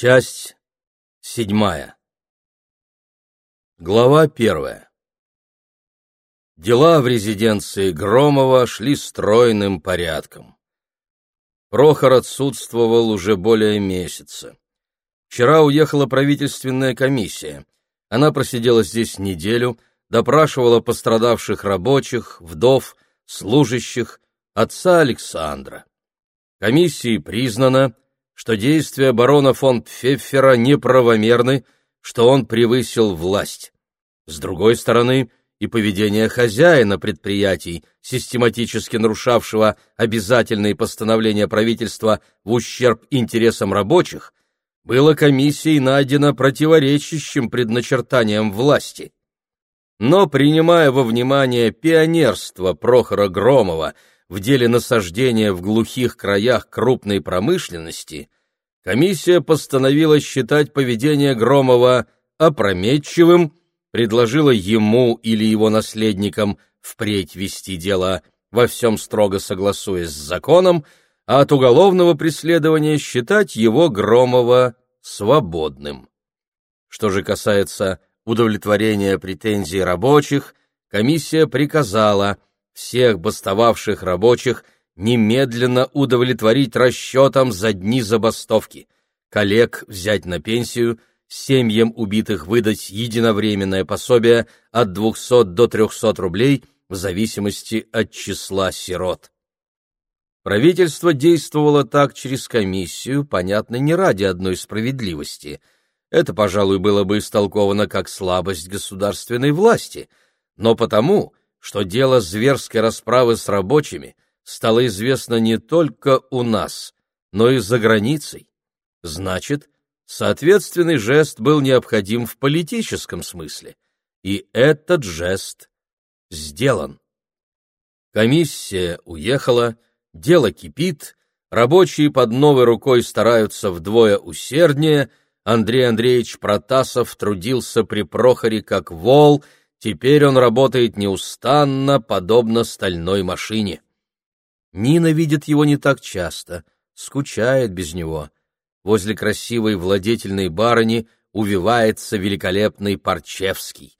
Часть седьмая. Глава первая. Дела в резиденции Громова шли стройным порядком. Прохор отсутствовал уже более месяца. Вчера уехала правительственная комиссия. Она просидела здесь неделю, допрашивала пострадавших рабочих, вдов, служащих, отца Александра. Комиссии признано, что действия барона фон Пфеффера неправомерны, что он превысил власть. С другой стороны, и поведение хозяина предприятий, систематически нарушавшего обязательные постановления правительства в ущерб интересам рабочих, было комиссией найдено противоречащим предначертаниям власти. Но, принимая во внимание пионерство Прохора Громова в деле насаждения в глухих краях крупной промышленности, комиссия постановила считать поведение Громова опрометчивым, предложила ему или его наследникам впредь вести дело во всем строго согласуясь с законом, а от уголовного преследования считать его Громова свободным. Что же касается удовлетворения претензий рабочих, комиссия приказала всех бастовавших рабочих немедленно удовлетворить расчетам за дни забастовки, коллег взять на пенсию, семьям убитых выдать единовременное пособие от 200 до 300 рублей в зависимости от числа сирот. Правительство действовало так через комиссию, понятно, не ради одной справедливости. Это, пожалуй, было бы истолковано как слабость государственной власти, но потому, что дело зверской расправы с рабочими стало известно не только у нас, но и за границей. Значит, соответственный жест был необходим в политическом смысле, и этот жест сделан. Комиссия уехала, дело кипит, рабочие под новой рукой стараются вдвое усерднее, Андрей Андреевич Протасов трудился при Прохоре как вол — Теперь он работает неустанно, подобно стальной машине. Нина видит его не так часто, скучает без него. Возле красивой владетельной барыни увивается великолепный Парчевский.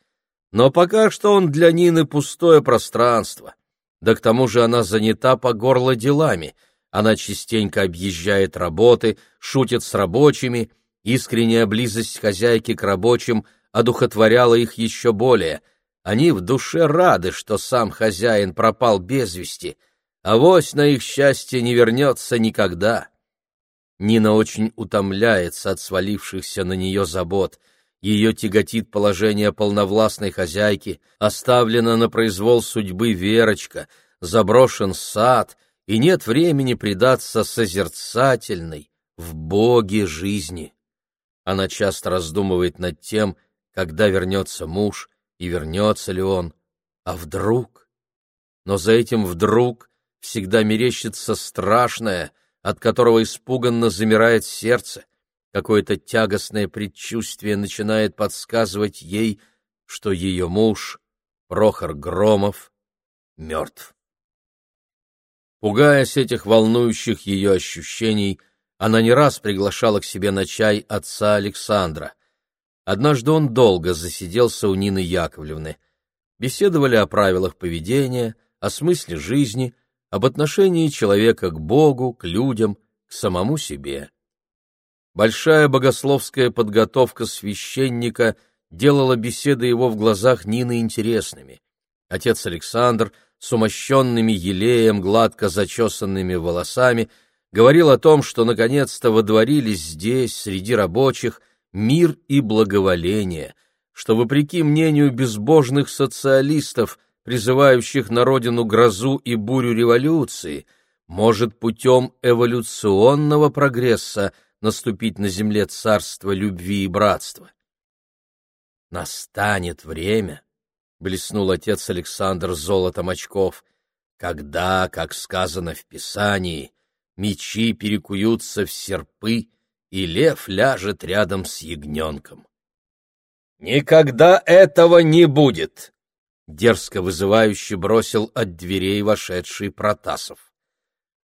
Но пока что он для Нины пустое пространство. Да к тому же она занята по горло делами. Она частенько объезжает работы, шутит с рабочими. Искренняя близость хозяйки к рабочим — одухотворяло их еще более. Они в душе рады, что сам хозяин пропал без вести, а вось на их счастье не вернется никогда. Нина очень утомляется от свалившихся на нее забот. Ее тяготит положение полновластной хозяйки, оставлена на произвол судьбы Верочка, заброшен сад, и нет времени предаться созерцательной, в Боге жизни. Она часто раздумывает над тем, когда вернется муж и вернется ли он, а вдруг? Но за этим вдруг всегда мерещится страшное, от которого испуганно замирает сердце, какое-то тягостное предчувствие начинает подсказывать ей, что ее муж, Прохор Громов, мертв. Пугаясь этих волнующих ее ощущений, она не раз приглашала к себе на чай отца Александра. Однажды он долго засиделся у Нины Яковлевны. Беседовали о правилах поведения, о смысле жизни, об отношении человека к Богу, к людям, к самому себе. Большая богословская подготовка священника делала беседы его в глазах Нины интересными. Отец Александр с умощенными елеем, гладко зачесанными волосами, говорил о том, что наконец-то водворились здесь, среди рабочих, мир и благоволение, что, вопреки мнению безбожных социалистов, призывающих на родину грозу и бурю революции, может путем эволюционного прогресса наступить на земле царство любви и братства. «Настанет время», — блеснул отец Александр золотом очков, «когда, как сказано в Писании, мечи перекуются в серпы, и лев ляжет рядом с ягненком. «Никогда этого не будет!» — дерзко вызывающе бросил от дверей вошедший Протасов.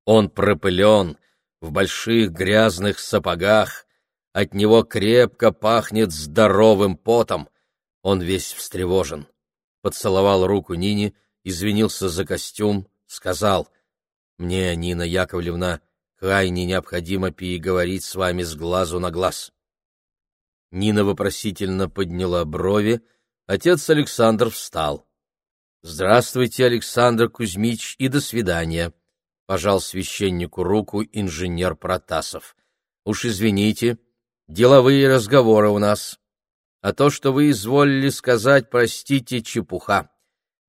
Он пропылен, в больших грязных сапогах, От него крепко пахнет здоровым потом. Он весь встревожен. Поцеловал руку Нине, извинился за костюм, сказал, «Мне, Нина Яковлевна, крайне необходимо переговорить с вами с глазу на глаз». Нина вопросительно подняла брови, отец Александр встал. «Здравствуйте, Александр Кузьмич, и до свидания», — пожал священнику руку инженер Протасов. «Уж извините, деловые разговоры у нас. А то, что вы изволили сказать, простите, чепуха.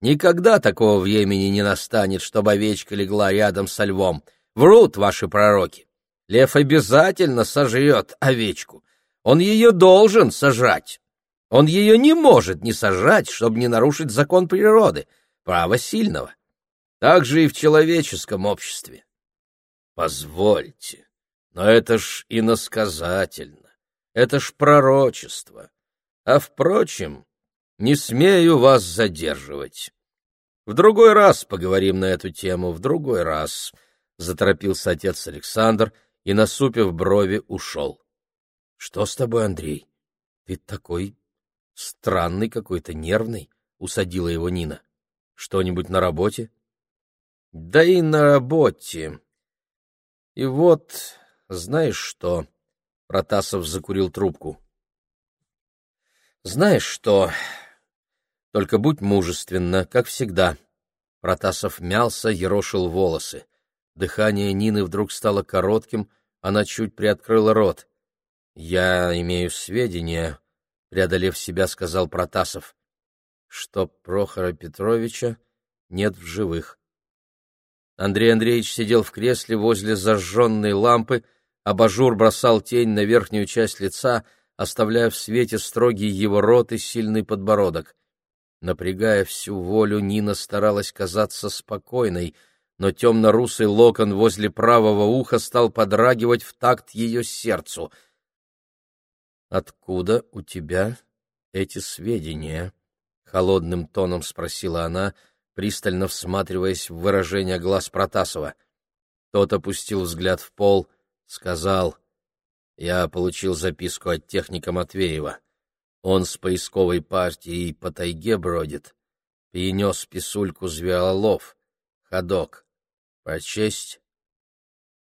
Никогда такого времени не настанет, чтобы овечка легла рядом со львом. Врут ваши пророки. Лев обязательно сожрет овечку. Он ее должен сожрать. Он ее не может не сожрать, чтобы не нарушить закон природы, право сильного. Так же и в человеческом обществе. Позвольте, но это ж иносказательно, это ж пророчество. А, впрочем, не смею вас задерживать. В другой раз поговорим на эту тему, в другой раз, — заторопился отец Александр и, насупив брови, ушел. — Что с тобой, Андрей? Ты такой странный какой-то, нервный, — усадила его Нина. — Что-нибудь на работе? — Да и на работе. И вот, знаешь что? Протасов закурил трубку. Знаешь что? Только будь мужественна, как всегда. Протасов мялся, ерошил волосы. Дыхание Нины вдруг стало коротким, она чуть приоткрыла рот. Я имею сведения, преодолев себя, сказал Протасов, что Прохора Петровича нет в живых. Андрей Андреевич сидел в кресле возле зажженной лампы, абажур бросал тень на верхнюю часть лица — оставляя в свете строгий его рот и сильный подбородок. Напрягая всю волю, Нина старалась казаться спокойной, но темно-русый локон возле правого уха стал подрагивать в такт ее сердцу. «Откуда у тебя эти сведения?» — холодным тоном спросила она, пристально всматриваясь в выражение глаз Протасова. Тот опустил взгляд в пол, сказал — я получил записку от техника Матвеева. Он с поисковой партией по тайге бродит. Перенес писульку Звеолов. Ходок. Прочесть?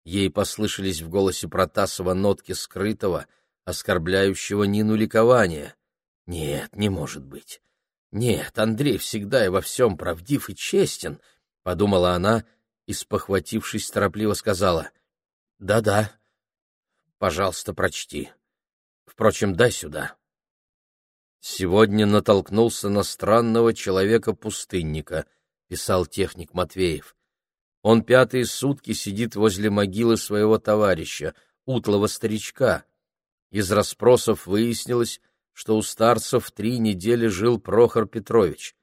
Ей послышались в голосе Протасова нотки скрытого, оскорбляющего Нину ликования. Нет, не может быть. Нет, Андрей всегда и во всем правдив и честен, — подумала она и, спохватившись, торопливо сказала. «Да — Да-да, Пожалуйста, прочти. Впрочем, дай сюда. Сегодня натолкнулся на странного человека-пустынника, писал техник Матвеев. Он пятые сутки сидит возле могилы своего товарища, утлого старичка. Из расспросов выяснилось, что у старцев три недели жил Прохор Петрович.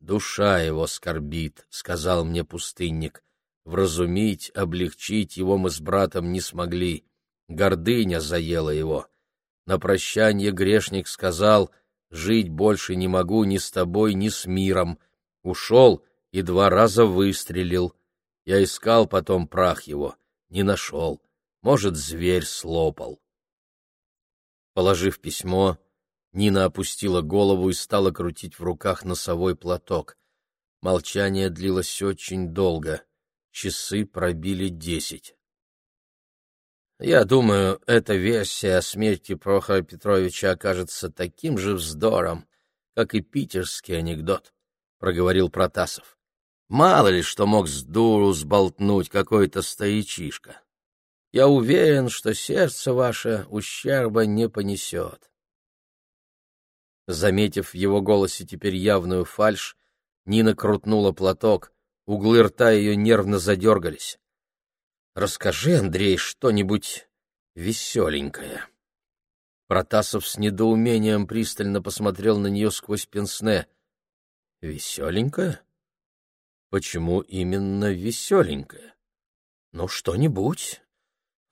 «Душа его скорбит», — сказал мне пустынник. «Вразумить, облегчить его мы с братом не смогли. Гордыня заела его. На прощание грешник сказал, «Жить больше не могу ни с тобой, ни с миром». Ушел и два раза выстрелил. Я искал потом прах его, не нашел. Может, зверь слопал. Положив письмо, Нина опустила голову и стала крутить в руках носовой платок. Молчание длилось очень долго. Часы пробили десять. Я думаю, эта версия о смерти Прохора Петровича окажется таким же вздором, как и питерский анекдот, — проговорил Протасов. Мало ли что мог с дуру сболтнуть какой-то старичишка. Я уверен, что сердце ваше ущерба не понесет. Заметив в его голосе теперь явную фальшь, Нина крутнула платок, углы рта ее нервно задергались. Расскажи, Андрей, что-нибудь веселенькое. Протасов с недоумением пристально посмотрел на нее сквозь пенсне. Веселенькое? Почему именно веселенькое? Ну, что-нибудь.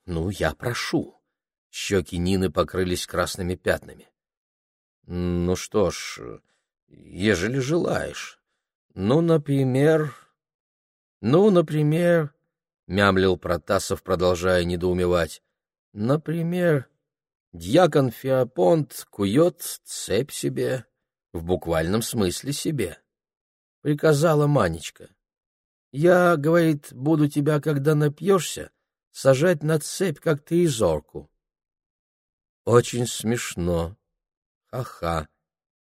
Ну, я прошу. Щеки Нины покрылись красными пятнами. Ну что ж, ежели желаешь. Ну, например... Ну, например... — мямлил Протасов, продолжая недоумевать. «Например, Дьякон Феопонт кует цепь себе, в буквальном смысле себе. Приказала Манечка. Я, говорит, буду тебя, когда напьешься, сажать на цепь, как ты и зорку. Очень смешно. Ха-ха.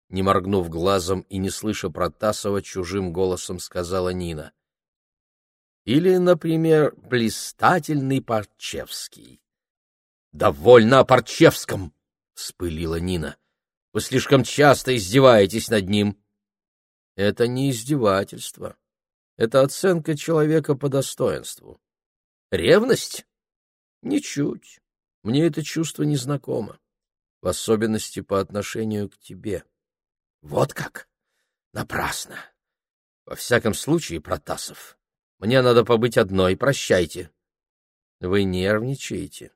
Не моргнув глазом и не слыша Протасова, чужим голосом сказала Нина. Или, например, блистательный Парчевский. «Довольно о Парчевском!» — вспылила Нина. «Вы слишком часто издеваетесь над ним». «Это не издевательство. Это оценка человека по достоинству. Ревность? Ничуть. Мне это чувство незнакомо, в особенности по отношению к тебе». «Вот как? Напрасно. Во всяком случае, Протасов, мне надо побыть одной, прощайте». «Вы нервничаете?»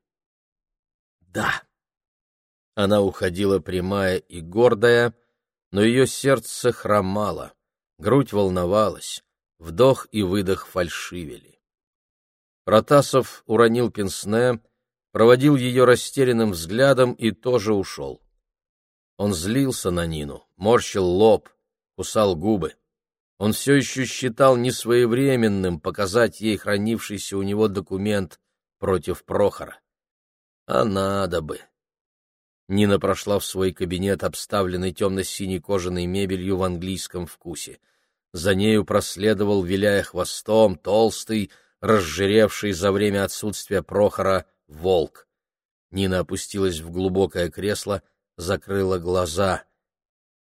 да. Она уходила прямая и гордая, но ее сердце хромало, грудь волновалась, вдох и выдох фальшивели. Протасов уронил пенсне, проводил ее растерянным взглядом и тоже ушел. Он злился на Нину, морщил лоб, кусал губы. Он все еще считал несвоевременным показать ей хранившийся у него документ против Прохора. А надо бы. Нина прошла в свой кабинет, обставленный темно-синей кожаной мебелью в английском вкусе. За нею проследовал, виляя хвостом, толстый, разжиревший за время отсутствия Прохора, волк. Нина опустилась в глубокое кресло, закрыла глаза.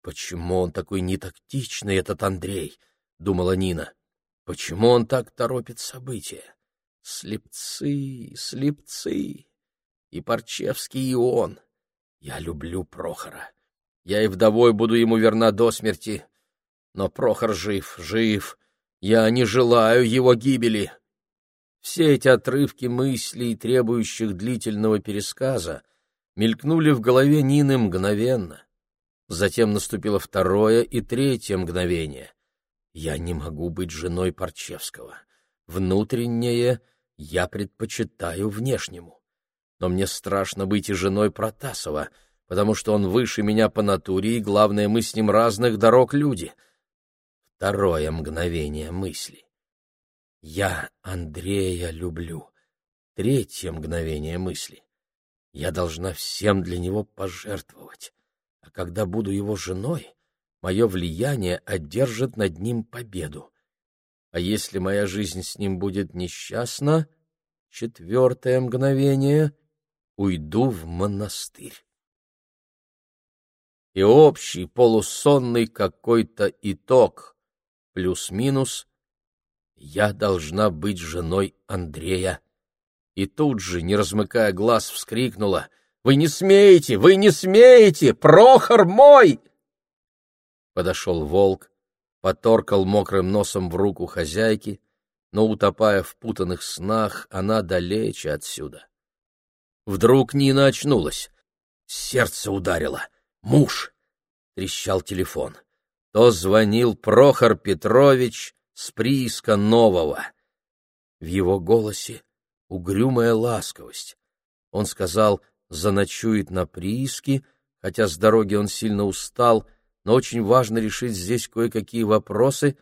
«Почему он такой нетактичный, этот Андрей?» — думала Нина. «Почему он так торопит события? Слепцы, слепцы!» и Парчевский, и он. Я люблю Прохора. Я и вдовой буду ему верна до смерти. Но Прохор жив, жив. Я не желаю его гибели. Все эти отрывки мыслей, требующих длительного пересказа, мелькнули в голове Нины мгновенно. Затем наступило второе и третье мгновение. Я не могу быть женой Парчевского. Внутреннее я предпочитаю внешнему но мне страшно быть и женой Протасова, потому что он выше меня по натуре, и, главное, мы с ним разных дорог люди. Второе мгновение мысли. Я Андрея люблю. Третье мгновение мысли. Я должна всем для него пожертвовать. А когда буду его женой, мое влияние одержит над ним победу. А если моя жизнь с ним будет несчастна, четвертое мгновение — уйду в монастырь. И общий полусонный какой-то итог, плюс-минус, я должна быть женой Андрея. И тут же, не размыкая глаз, вскрикнула, «Вы не смеете! Вы не смеете! Прохор мой!» Подошел волк, поторкал мокрым носом в руку хозяйки, но, утопая в путанных снах, она далече отсюда. Вдруг Нина очнулась. Сердце ударило. Муж! Трещал телефон. То звонил Прохор Петрович с прииска Нового. В его голосе угрюмая ласковость. Он сказал, заночует на прииске, хотя с дороги он сильно устал, но очень важно решить здесь кое-какие вопросы,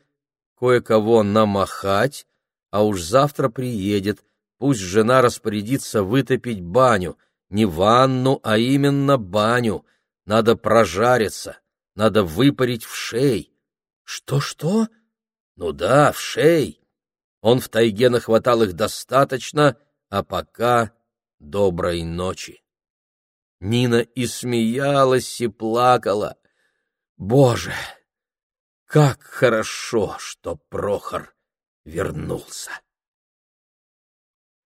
кое-кого намахать, а уж завтра приедет, Пусть жена распорядится вытопить баню, не ванну, а именно баню. Надо прожариться, надо выпарить в шей. Что-что? Ну да, в шей. Он в тайге нахватал их достаточно, а пока доброй ночи. Нина и смеялась, и плакала. Боже, как хорошо, что Прохор вернулся!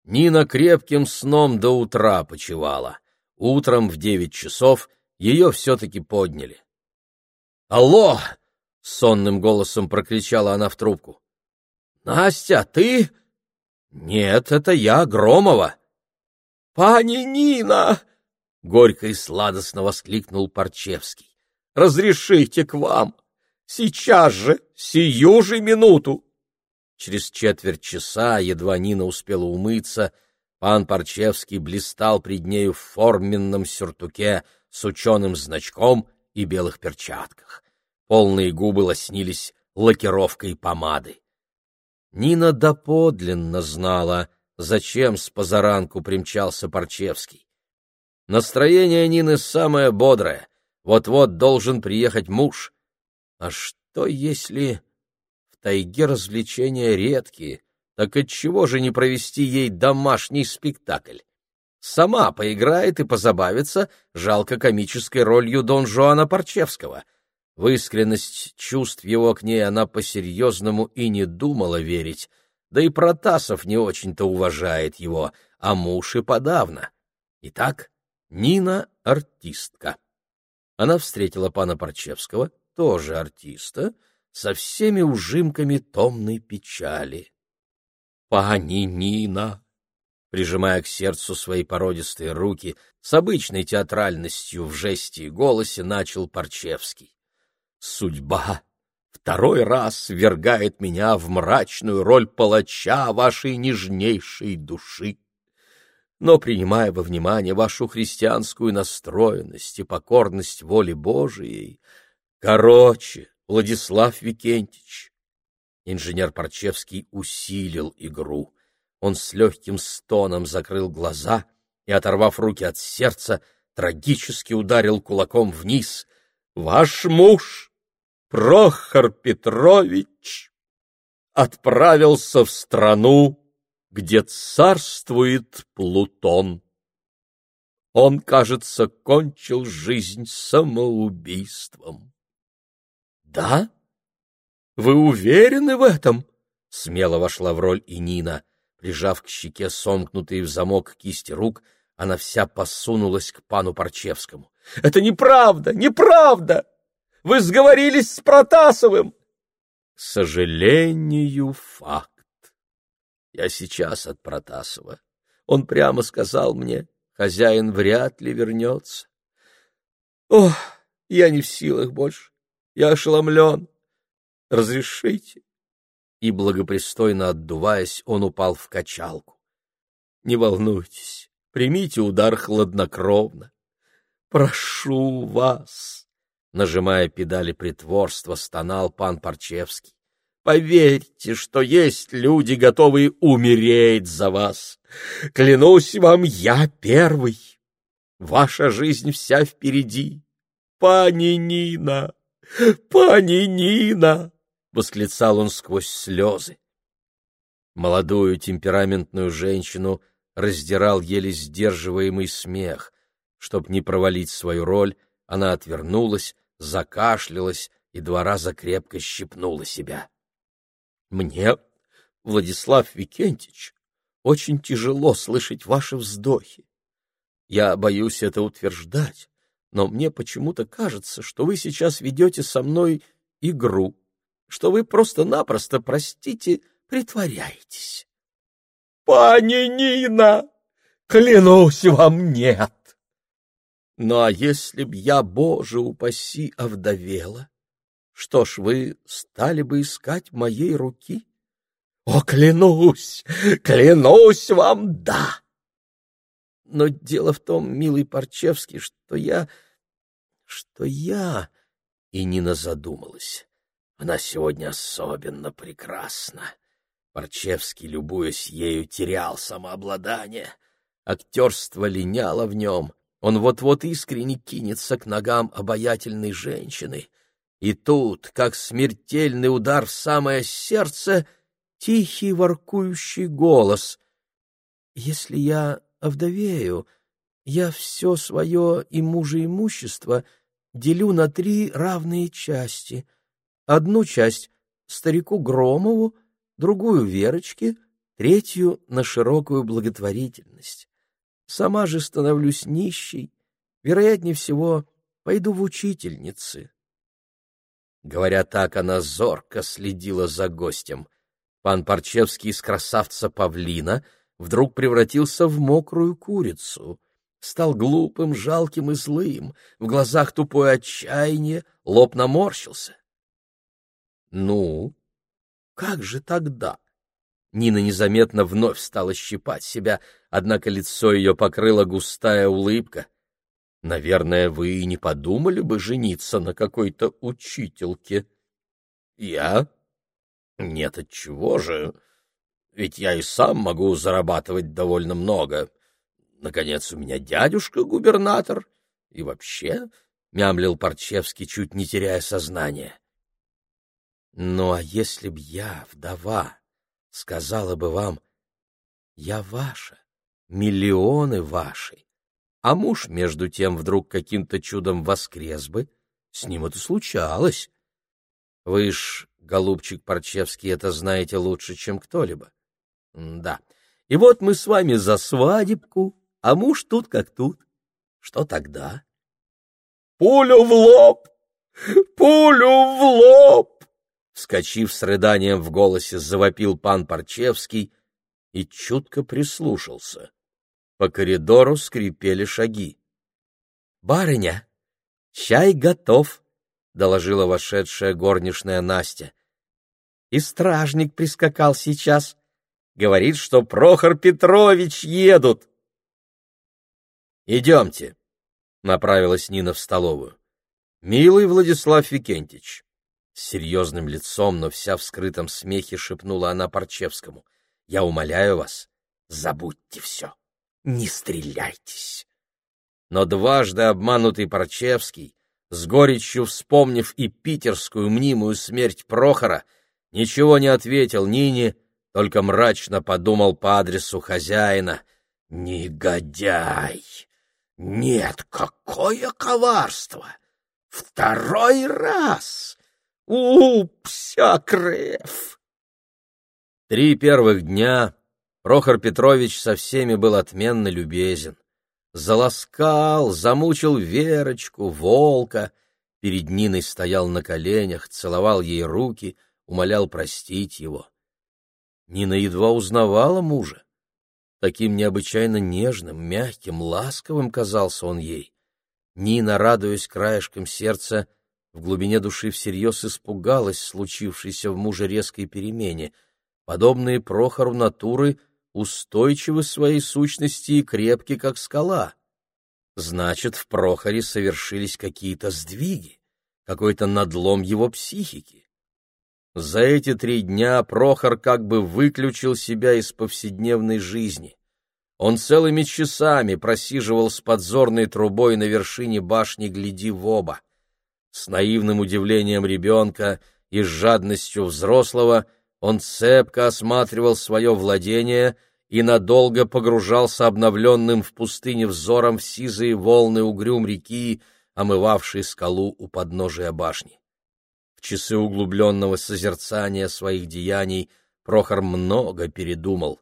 Нина крепким сном до утра почевала. Утром в девять часов ее все-таки подняли. «Алло!» — сонным голосом прокричала она в трубку. «Настя, ты?» «Нет, это я, Громова». «Пани Нина!» — горько и сладостно воскликнул Парчевский. «Разрешите к вам! Сейчас же, сию же минуту!» Через четверть часа, едва Нина успела умыться, Пан Парчевский блистал пред нею в форменном сюртуке с ученым значком и белых перчатках. Полные губы лоснились лакировкой помады. Нина доподлинно знала, зачем с позаранку примчался Парчевский. Настроение Нины самое бодрое. Вот-вот должен приехать муж. А что если в тайге развлечения редкие, так отчего же не провести ей домашний спектакль? Сама поиграет и позабавится жалко комической ролью Дон Жуана Парчевского — в искренность чувств его к ней она по-серьезному и не думала верить, да и Протасов не очень-то уважает его, а муж и подавно. Итак, Нина — артистка. Она встретила пана Парчевского, тоже артиста, со всеми ужимками томной печали. «Пани Нина!» Прижимая к сердцу свои породистые руки, с обычной театральностью в жесте и голосе начал Парчевский. Судьба второй раз ввергает меня в мрачную роль палача вашей нежнейшей души. Но, принимая во внимание вашу христианскую настроенность и покорность воле Божией, короче, Владислав Викентич, инженер Парчевский усилил игру. Он с легким стоном закрыл глаза и, оторвав руки от сердца, трагически ударил кулаком вниз. «Ваш муж!» Прохор Петрович отправился в страну, где царствует Плутон. Он, кажется, кончил жизнь самоубийством. — Да? Вы уверены в этом? — смело вошла в роль и Нина. Прижав к щеке сомкнутые в замок кисти рук, она вся посунулась к пану Парчевскому. — Это неправда! Неправда! Вы сговорились с Протасовым!» «К сожалению, факт. Я сейчас от Протасова. Он прямо сказал мне, хозяин вряд ли вернется. Ох, я не в силах больше. Я ошеломлен. Разрешите?» И, благопристойно отдуваясь, он упал в качалку. «Не волнуйтесь, примите удар хладнокровно. Прошу вас!» Нажимая педали притворства, стонал пан Парчевский. Поверьте, что есть люди, готовые умереть за вас. Клянусь вам, я первый. Ваша жизнь вся впереди. Пани Нина! Пани Нина! — восклицал он сквозь слезы. Молодую темпераментную женщину раздирал еле сдерживаемый смех. Чтоб не провалить свою роль, она отвернулась, закашлялась и два раза крепко щипнула себя. — Мне, Владислав Викентьевич, очень тяжело слышать ваши вздохи. Я боюсь это утверждать, но мне почему-то кажется, что вы сейчас ведете со мной игру, что вы просто-напросто, простите, притворяетесь. — Пани Нина, клянусь вам, нет! Ну а если б я, Боже упаси, овдовела, что ж, вы стали бы искать моей руки? О, клянусь, клянусь вам, да! Но дело в том, милый Парчевский, что я... что я... И Нина задумалась. Она сегодня особенно прекрасна. Парчевский, любуясь ею, терял самообладание. Актерство линяло в нем, он вот-вот искренне кинется к ногам обаятельной женщины. И тут, как смертельный удар в самое сердце, тихий воркующий голос. «Если я овдовею, я все свое и мужа имущество делю на три равные части. Одну часть — старику Громову, другую — Верочке, третью — на широкую благотворительность. Сама же становлюсь нищей, вероятнее всего, пойду в учительницы. Говоря так, она зорко следила за гостем. Пан Парчевский из красавца павлина вдруг превратился в мокрую курицу, стал глупым, жалким и злым, в глазах тупое отчаяние, лоб наморщился. — Ну, как же тогда? Нина незаметно вновь стала щипать себя, однако лицо ее покрыла густая улыбка. «Наверное, вы и не подумали бы жениться на какой-то учительке?» «Я? Нет, отчего же? Ведь я и сам могу зарабатывать довольно много. Наконец, у меня дядюшка губернатор. И вообще, — мямлил Парчевский, чуть не теряя сознание. «Ну, а если б я, вдова, сказала бы вам, я ваша, миллионы ваши, а муж, между тем, вдруг каким-то чудом воскрес бы, с ним это случалось. Вы ж, голубчик Парчевский, это знаете лучше, чем кто-либо. Да. И вот мы с вами за свадебку, а муж тут как тут. Что тогда? Пулю в лоб! Пулю в лоб! Вскочив с рыданием в голосе, завопил пан Парчевский и чутко прислушался. По коридору скрипели шаги. — Барыня, чай готов, — доложила вошедшая горничная Настя. — И стражник прискакал сейчас. Говорит, что Прохор Петрович едут. — Идемте, — направилась Нина в столовую. — Милый Владислав Викентич. С серьезным лицом, но вся в скрытом смехе шепнула она Парчевскому. — Я умоляю вас, забудьте все не стреляйтесь. Но дважды обманутый Парчевский, с горечью вспомнив и питерскую мнимую смерть Прохора, ничего не ответил Нине, только мрачно подумал по адресу хозяина. «Негодяй! Нет, какое коварство! Второй раз! Упсякрев!» Три первых дня Прохор Петрович со всеми был отменно любезен. Заласкал, замучил Верочку, волка, перед Ниной стоял на коленях, целовал ей руки, умолял простить его. Нина едва узнавала мужа. Таким необычайно нежным, мягким, ласковым казался он ей. Нина, радуясь краешком сердца, в глубине души всерьез испугалась случившейся в муже резкой перемене. Подобные Прохору натуры устойчивы своей сущности и крепки, как скала. Значит, в Прохоре совершились какие-то сдвиги, какой-то надлом его психики. За эти три дня Прохор как бы выключил себя из повседневной жизни. Он целыми часами просиживал с подзорной трубой на вершине башни «Гляди в оба». С наивным удивлением ребенка и с жадностью взрослого он цепко осматривал свое владение — и надолго погружался обновленным в пустыне взором в сизые волны угрюм реки, омывавшей скалу у подножия башни. В часы углубленного созерцания своих деяний Прохор много передумал.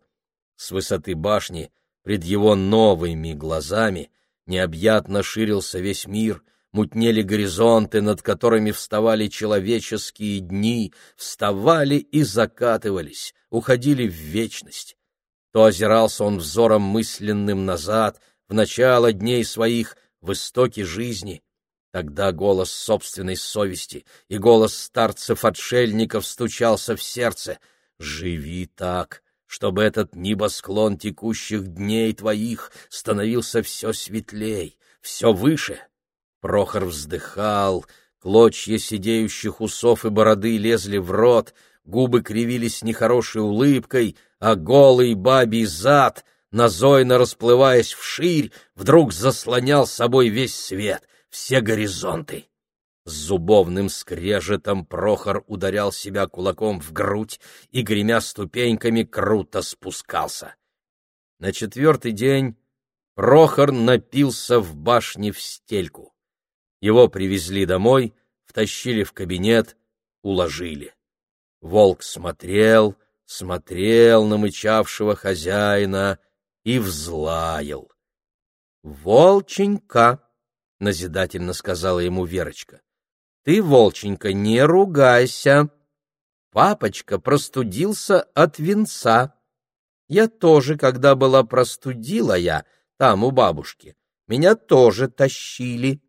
С высоты башни, пред его новыми глазами, необъятно ширился весь мир, мутнели горизонты, над которыми вставали человеческие дни, вставали и закатывались, уходили в вечность то озирался он взором мысленным назад, в начало дней своих, в истоки жизни. Тогда голос собственной совести и голос старцев-отшельников стучался в сердце. «Живи так, чтобы этот небосклон текущих дней твоих становился все светлей, все выше». Прохор вздыхал, клочья сидеющих усов и бороды лезли в рот, губы кривились нехорошей улыбкой, а голый бабий зад, назойно расплываясь вширь, вдруг заслонял собой весь свет, все горизонты. С зубовным скрежетом Прохор ударял себя кулаком в грудь и, гремя ступеньками, круто спускался. На четвертый день Прохор напился в башне в стельку. Его привезли домой, втащили в кабинет, уложили. Волк смотрел, смотрел на мычавшего хозяина и взлаял. — Волченька, — назидательно сказала ему Верочка, — ты, Волченька, не ругайся. Папочка простудился от венца. Я тоже, когда была простудила я, там у бабушки, меня тоже тащили.